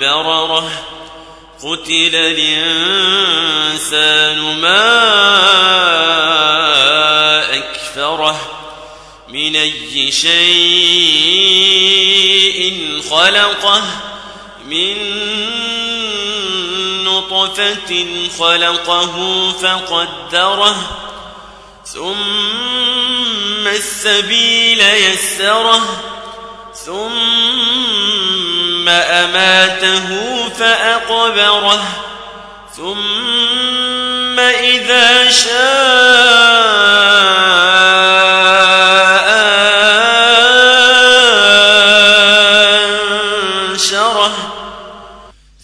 بررة قتل الإنسان ما أكفره من أي شيء خلقه من نطفة خلقه فقدره ثم السبيل يسره ثم أماته فأقبره ثم إذا شاء أنشره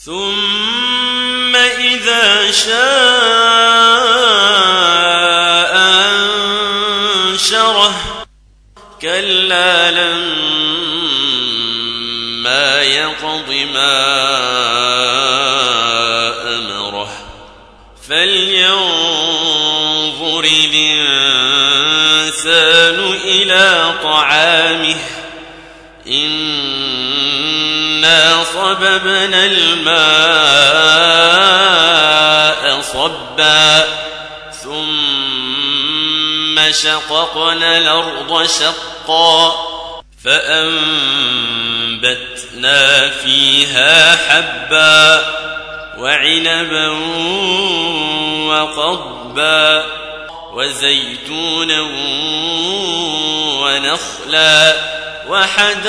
ثم إذا شاء أنشره. كلا لما يقض ما أمره. فلينظر الإنسان إلى طعامه. إنا صببنا الماء صبا. ثم شققنا الأرض شقا. فأنبتنا فيها حبا وعنبا وقضبا وزيتونا ونخلا وحدائق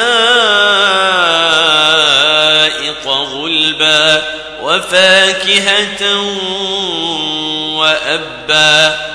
غلبا وفاكهة وأبا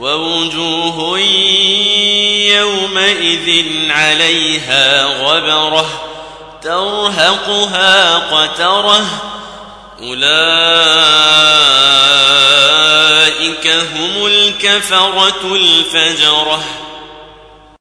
ووجوه يومئذ عليها غبرة ترهقها قترة أولئك هم الكفرة الفجرة